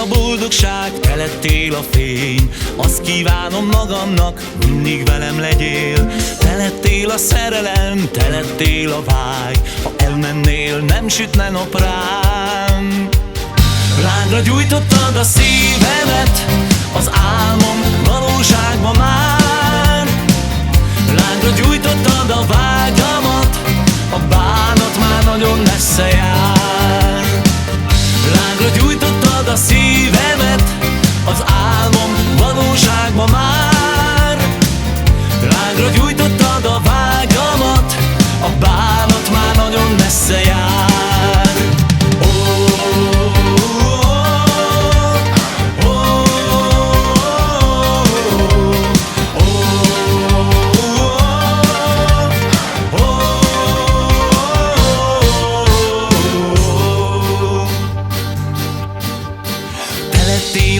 a boldogság, te a fény. Azt kívánom magamnak, mindig velem legyél. Te lettél a szerelem, te a vágy. Ha elmennél, nem sütne nap rám Lángra gyújtottad a szívemet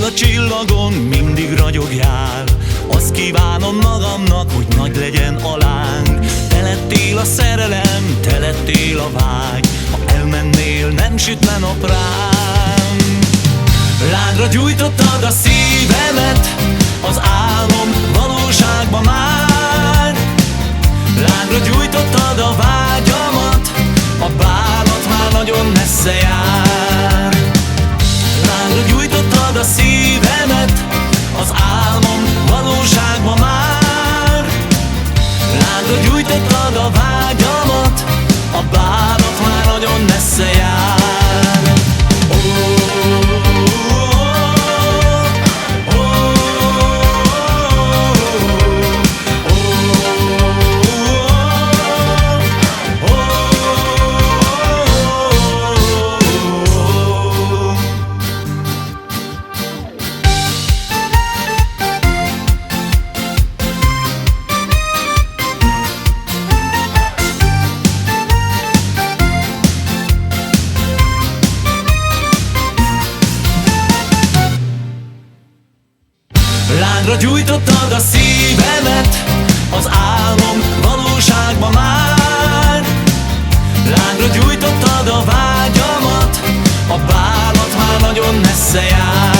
lettél a csillagon, mindig ragyogjál. Azt kívánom magamnak, hogy nagy legyen a láng. Te lettél a szerelem, te lettél a vágy Ha elmennél, nem sütne nap rám Lángra gyújtottad a szívemet Lángra gyújtottad a vágyamat Lángra gyújtottad a szívemet Az álmom valóságban már. Lángra gyújtottad a vágyamat A bánat már nagyon messze jár